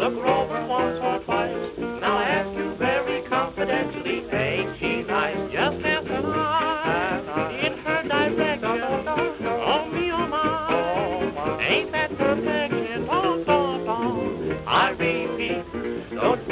Look Rover once or twice. Now I ask you very confidentially, ain't she nice? Just as an in her direction. oh me, oh my, ain't that perfection? Bon, bon, bon. I repeat, don't